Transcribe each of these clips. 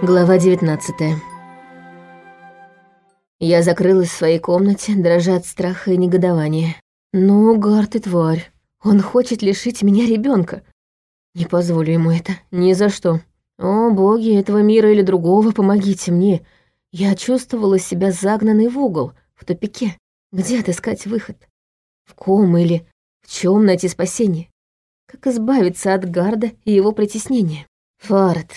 Глава 19 Я закрылась в своей комнате, дрожа от страха и негодования. Ну, Гарт и тварь. Он хочет лишить меня ребенка. Не позволю ему это. Ни за что. О, боги этого мира или другого, помогите мне. Я чувствовала себя загнанной в угол, в тупике. Где отыскать выход? В ком или в чем найти спасение? Как избавиться от Гарда и его притеснения? Фарт,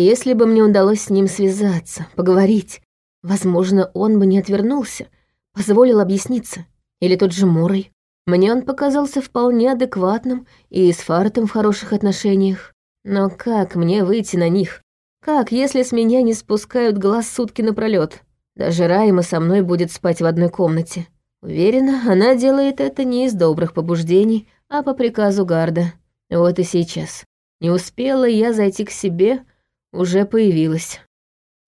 если бы мне удалось с ним связаться, поговорить, возможно, он бы не отвернулся, позволил объясниться. Или тот же Морой. Мне он показался вполне адекватным и с Фартом в хороших отношениях. Но как мне выйти на них? Как, если с меня не спускают глаз сутки напролёт? Даже Райма со мной будет спать в одной комнате. Уверена, она делает это не из добрых побуждений, а по приказу Гарда. Вот и сейчас. Не успела я зайти к себе, уже появилась.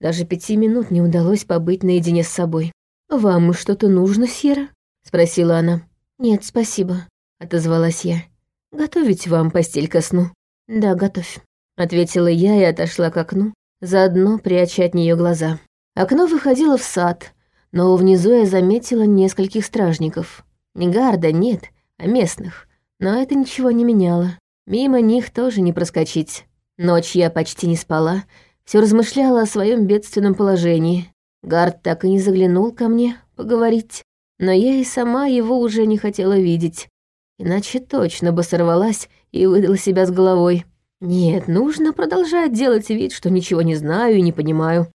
Даже пяти минут не удалось побыть наедине с собой. «Вам что-то нужно, Сера?» — спросила она. «Нет, спасибо», — отозвалась я. «Готовить вам постель ко сну?» «Да, готовь», — ответила я и отошла к окну, заодно пряча от нее глаза. Окно выходило в сад, но внизу я заметила нескольких стражников. Не гарда, нет, а местных. Но это ничего не меняло. Мимо них тоже не проскочить. Ночь я почти не спала, все размышляла о своем бедственном положении. Гард так и не заглянул ко мне поговорить, но я и сама его уже не хотела видеть. Иначе точно бы сорвалась и выдала себя с головой. Нет, нужно продолжать делать вид, что ничего не знаю и не понимаю.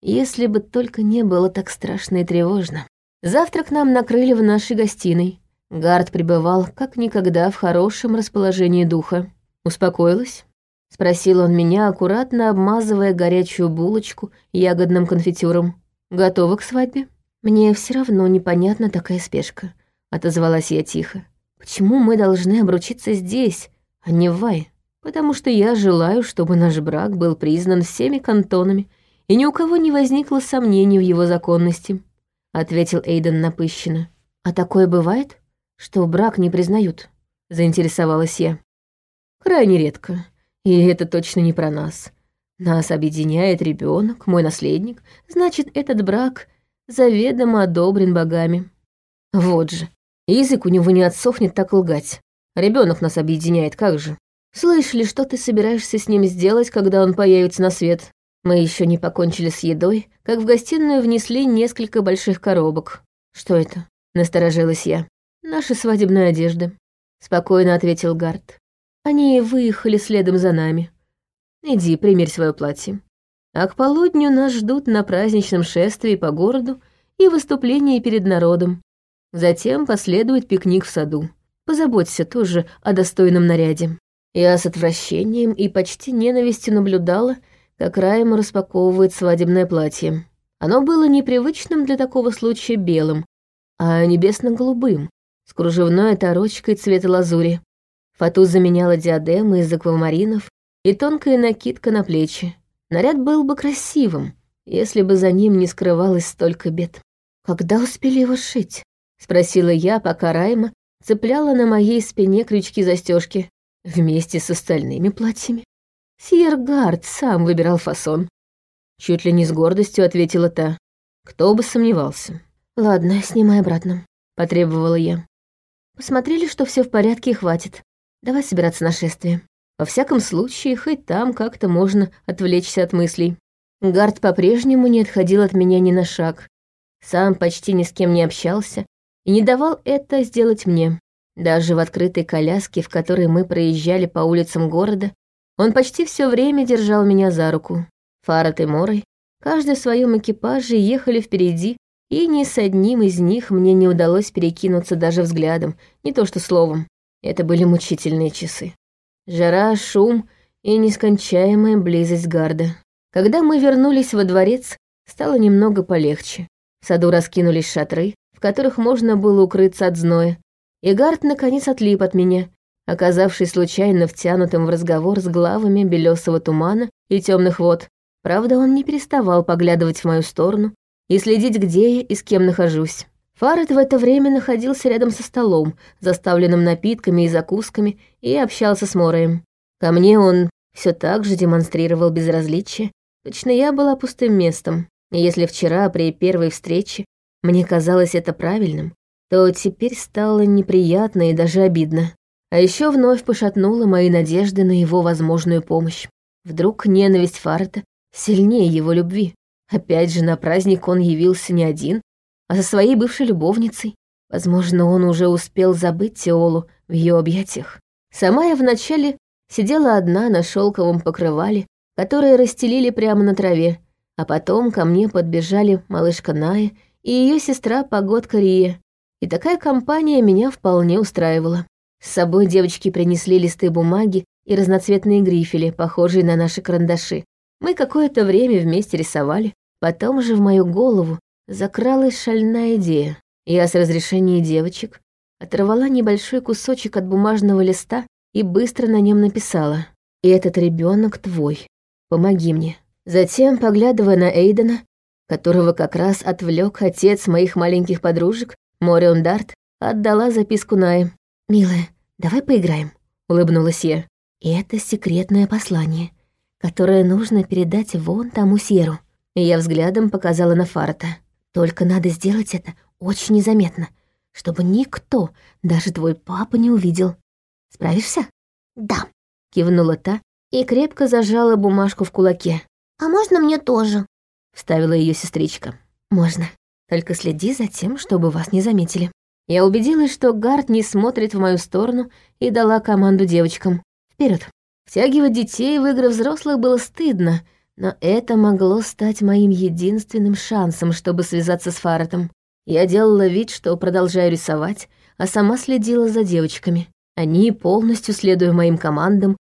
Если бы только не было так страшно и тревожно. Завтрак нам накрыли в нашей гостиной. Гард пребывал как никогда в хорошем расположении духа. Успокоилась? — спросил он меня, аккуратно обмазывая горячую булочку ягодным конфитюром. «Готова к свадьбе?» «Мне все равно непонятна такая спешка», — отозвалась я тихо. «Почему мы должны обручиться здесь, а не в Вай? Потому что я желаю, чтобы наш брак был признан всеми кантонами, и ни у кого не возникло сомнений в его законности», — ответил Эйден напыщенно. «А такое бывает, что брак не признают?» — заинтересовалась я. «Крайне редко», и это точно не про нас. Нас объединяет ребенок, мой наследник, значит, этот брак заведомо одобрен богами. Вот же, язык у него не отсохнет так лгать. Ребенок нас объединяет, как же? Слышали, что ты собираешься с ним сделать, когда он появится на свет? Мы еще не покончили с едой, как в гостиную внесли несколько больших коробок. Что это? Насторожилась я. Наши свадебные одежды. Спокойно ответил Гард. Они выехали следом за нами. Иди, примерь свое платье. А к полудню нас ждут на праздничном шествии по городу и выступление перед народом. Затем последует пикник в саду. Позаботься тоже о достойном наряде. Я с отвращением и почти ненавистью наблюдала, как Райма распаковывает свадебное платье. Оно было непривычным для такого случая белым, а небесно-голубым, с кружевной оторочкой цвета лазури. Фату заменяла диадемы из аквамаринов и тонкая накидка на плечи. Наряд был бы красивым, если бы за ним не скрывалось столько бед. «Когда успели его сшить?» — спросила я, пока Райма цепляла на моей спине крючки застежки вместе с остальными платьями. Сьергард сам выбирал фасон. Чуть ли не с гордостью ответила та. Кто бы сомневался. «Ладно, снимай обратно», — потребовала я. Посмотрели, что все в порядке и хватит. Давай собираться на шествие. Во всяком случае, хоть там как-то можно отвлечься от мыслей. Гард по-прежнему не отходил от меня ни на шаг. Сам почти ни с кем не общался и не давал это сделать мне. Даже в открытой коляске, в которой мы проезжали по улицам города, он почти все время держал меня за руку. Фарат и Морой, каждый в своем экипаже, ехали впереди, и ни с одним из них мне не удалось перекинуться даже взглядом, не то что словом. Это были мучительные часы. Жара, шум и нескончаемая близость гарда. Когда мы вернулись во дворец, стало немного полегче. В саду раскинулись шатры, в которых можно было укрыться от зноя, и гард наконец отлип от меня, оказавшись случайно втянутым в разговор с главами белесого тумана и темных вод. Правда, он не переставал поглядывать в мою сторону и следить, где я и с кем нахожусь. Фарет в это время находился рядом со столом, заставленным напитками и закусками, и общался с Мороем. Ко мне он все так же демонстрировал безразличие, Точно я была пустым местом. И если вчера при первой встрече мне казалось это правильным, то теперь стало неприятно и даже обидно. А еще вновь пошатнула мои надежды на его возможную помощь. Вдруг ненависть Фарта сильнее его любви. Опять же, на праздник он явился не один, а со своей бывшей любовницей. Возможно, он уже успел забыть Теолу в ее объятиях. Сама я вначале сидела одна на шелковом покрывале, которое расстелили прямо на траве, а потом ко мне подбежали малышка Ная и ее сестра Погодка Рия. И такая компания меня вполне устраивала. С собой девочки принесли листы бумаги и разноцветные грифели, похожие на наши карандаши. Мы какое-то время вместе рисовали. Потом же в мою голову закралась шальная идея. Я с разрешения девочек оторвала небольшой кусочек от бумажного листа и быстро на нем написала «И этот ребенок твой. Помоги мне». Затем, поглядывая на Эйдена, которого как раз отвлек отец моих маленьких подружек, Морион Дарт, отдала записку Нае. «Милая, давай поиграем», — улыбнулась я. «И это секретное послание, которое нужно передать вон тому Сьеру». И я взглядом показала на Фарта. «Только надо сделать это очень незаметно, чтобы никто, даже твой папа, не увидел. Справишься?» «Да», — кивнула та и крепко зажала бумажку в кулаке. «А можно мне тоже?» — вставила ее сестричка. «Можно. Только следи за тем, чтобы вас не заметили». Я убедилась, что Гард не смотрит в мою сторону и дала команду девочкам. Вперед. Втягивать детей в игры взрослых было стыдно, но это могло стать моим единственным шансом, чтобы связаться с Фаретом. Я делала вид, что продолжаю рисовать, а сама следила за девочками. Они, полностью следуя моим командам,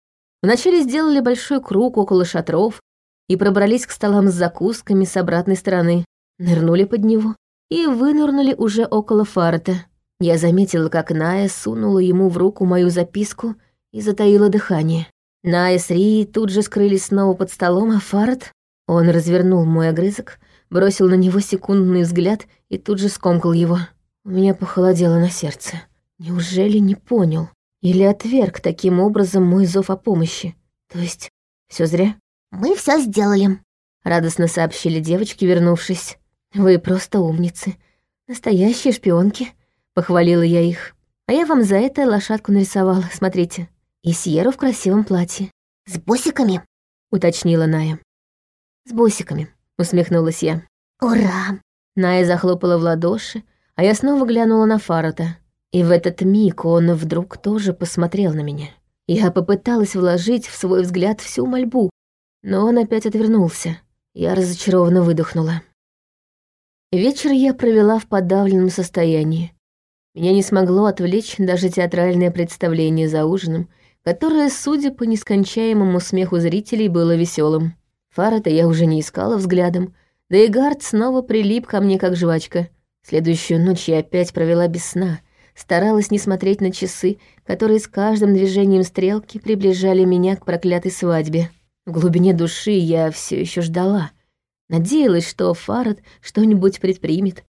вначале сделали большой круг около шатров и пробрались к столам с закусками с обратной стороны, нырнули под него и вынырнули уже около Фарета. Я заметила, как Ная сунула ему в руку мою записку и затаила дыхание. Ная с Рией тут же скрылись снова под столом, а Фарад... Он развернул мой огрызок, бросил на него секундный взгляд и тут же скомкал его. У меня похолодело на сердце. Неужели не понял? Или отверг таким образом мой зов о помощи? То есть, все зря? «Мы все сделали», — радостно сообщили девочки, вернувшись. «Вы просто умницы. Настоящие шпионки», Похвалила я их. А я вам за это лошадку нарисовала, смотрите. И Сьеру в красивом платье. «С бусиками?» — уточнила Ная. «С бусиками», — усмехнулась я. «Ура!» Ная захлопала в ладоши, а я снова глянула на Фарота. И в этот миг он вдруг тоже посмотрел на меня. Я попыталась вложить в свой взгляд всю мольбу, но он опять отвернулся. Я разочарованно выдохнула. Вечер я провела в подавленном состоянии. Меня не смогло отвлечь даже театральное представление за ужином, которое, судя по нескончаемому смеху зрителей, было веселым. Фарата я уже не искала взглядом, да и Гард снова прилип ко мне как жвачка. Следующую ночь я опять провела без сна, старалась не смотреть на часы, которые с каждым движением стрелки приближали меня к проклятой свадьбе. В глубине души я все еще ждала. Надеялась, что Фарад что-нибудь предпримет.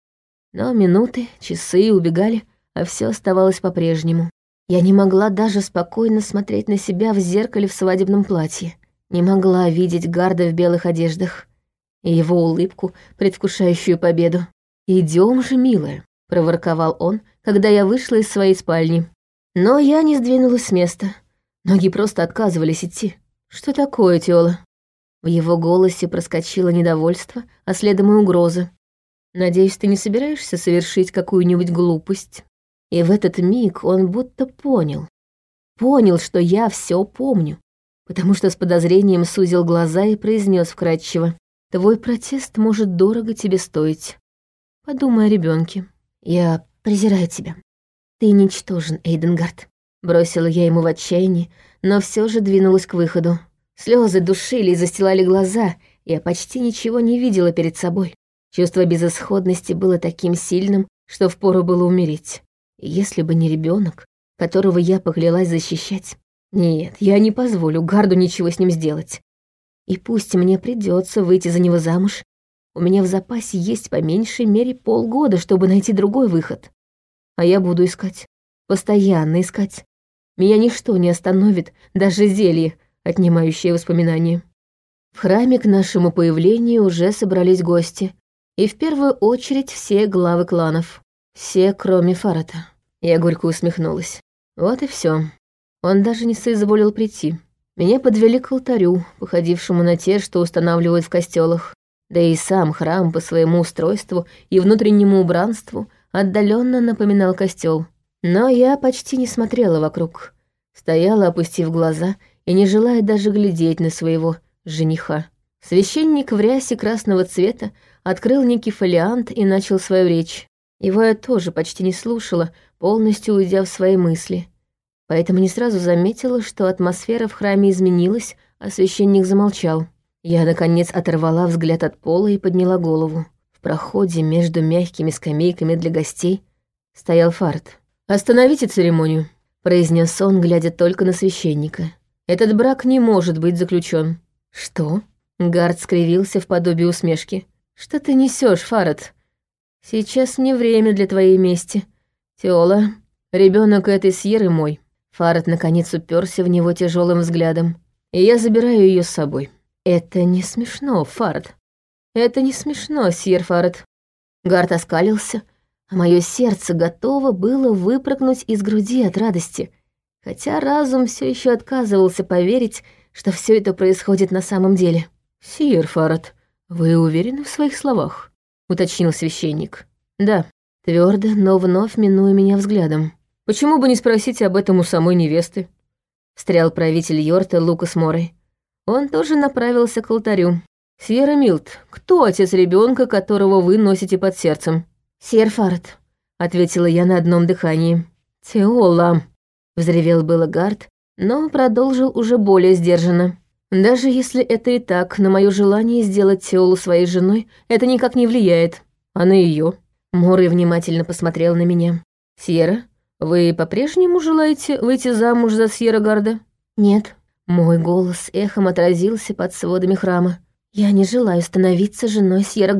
Но минуты, часы убегали — а все оставалось по-прежнему. Я не могла даже спокойно смотреть на себя в зеркале в свадебном платье. Не могла видеть Гарда в белых одеждах и его улыбку, предвкушающую победу. Идем же, милая», — проворковал он, когда я вышла из своей спальни. Но я не сдвинулась с места. Ноги просто отказывались идти. «Что такое, Тёла?» В его голосе проскочило недовольство, а следом и угроза. «Надеюсь, ты не собираешься совершить какую-нибудь глупость?» И в этот миг он будто понял. Понял, что я все помню, потому что с подозрением сузил глаза и произнес вкратчиво. «Твой протест может дорого тебе стоить. Подумай о ребенке. Я презираю тебя. Ты ничтожен, Эйденгард». Бросила я ему в отчаянии, но все же двинулась к выходу. Слезы душили и застилали глаза, я почти ничего не видела перед собой. Чувство безысходности было таким сильным, что впору было умереть. Если бы не ребенок, которого я поклялась защищать. Нет, я не позволю Гарду ничего с ним сделать. И пусть мне придется выйти за него замуж, у меня в запасе есть по меньшей мере полгода, чтобы найти другой выход. А я буду искать. Постоянно искать. Меня ничто не остановит, даже зелье, отнимающее воспоминания. В храме к нашему появлению уже собрались гости, и в первую очередь все главы кланов. Все, кроме Фарата. Я горько усмехнулась. Вот и все. Он даже не соизволил прийти. Меня подвели к алтарю, походившему на те, что устанавливают в костелах. Да и сам храм по своему устройству и внутреннему убранству отдаленно напоминал костел. Но я почти не смотрела вокруг. Стояла, опустив глаза, и не желая даже глядеть на своего жениха. Священник в рясе красного цвета открыл некий фолиант и начал свою речь. Его я тоже почти не слушала, полностью уйдя в свои мысли поэтому не сразу заметила, что атмосфера в храме изменилась, а священник замолчал. Я, наконец, оторвала взгляд от пола и подняла голову. В проходе между мягкими скамейками для гостей стоял фарт. «Остановите церемонию», — произнес он, глядя только на священника. «Этот брак не может быть заключен. «Что?» — Гард скривился в подобии усмешки. «Что ты несешь, Фарад? Сейчас не время для твоей мести. Теола, ребенок этой Сьеры мой. Фарад наконец уперся в него тяжелым взглядом. И я забираю ее с собой. Это не смешно, Фарад. Это не смешно, Сьер Фарад. Гард оскалился, а мое сердце готово было выпрыгнуть из груди от радости, хотя разум все еще отказывался поверить, что все это происходит на самом деле. «Сир Фарад, вы уверены в своих словах?» — уточнил священник. «Да», твердо, но вновь минуя меня взглядом. Почему бы не спросить об этом у самой невесты? Встрял правитель Йорта Лукас Морой. Он тоже направился к алтарю. «Сьерра Милт, кто отец ребенка, которого вы носите под сердцем?» «Сьер Фарт», — ответила я на одном дыхании. «Теола», — взревел было но продолжил уже более сдержанно. «Даже если это и так, на мое желание сделать Теолу своей женой, это никак не влияет. А на ее. Морой внимательно посмотрел на меня. «Сьерра, вы по-прежнему желаете выйти замуж за Сьерра Нет. Мой голос эхом отразился под сводами храма. Я не желаю становиться женой Сьерра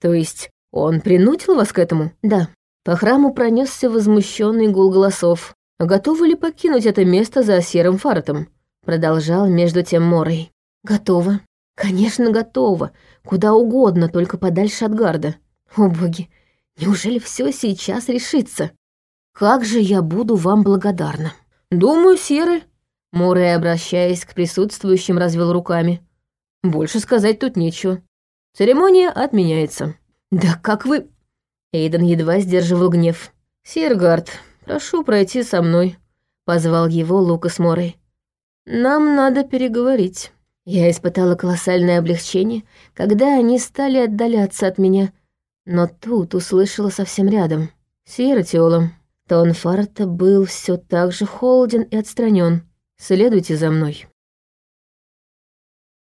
То есть он принудил вас к этому? Да. По храму пронесся возмущенный гул голосов. Готовы ли покинуть это место за серым фартом? Продолжал между тем Морой. Готово. Конечно, готово. Куда угодно, только подальше от гарда. О боги, неужели все сейчас решится? Как же я буду вам благодарна. Думаю, Серы. Морей, обращаясь к присутствующим, развел руками. Больше сказать тут нечего. Церемония отменяется. Да как вы... Эйден едва сдерживал гнев. «Сергард, прошу пройти со мной», — позвал его Лукас Морей. «Нам надо переговорить». Я испытала колоссальное облегчение, когда они стали отдаляться от меня, но тут услышала совсем рядом. «Сьерра Теола, Тон Фарта был все так же холоден и отстранен. «Следуйте за мной».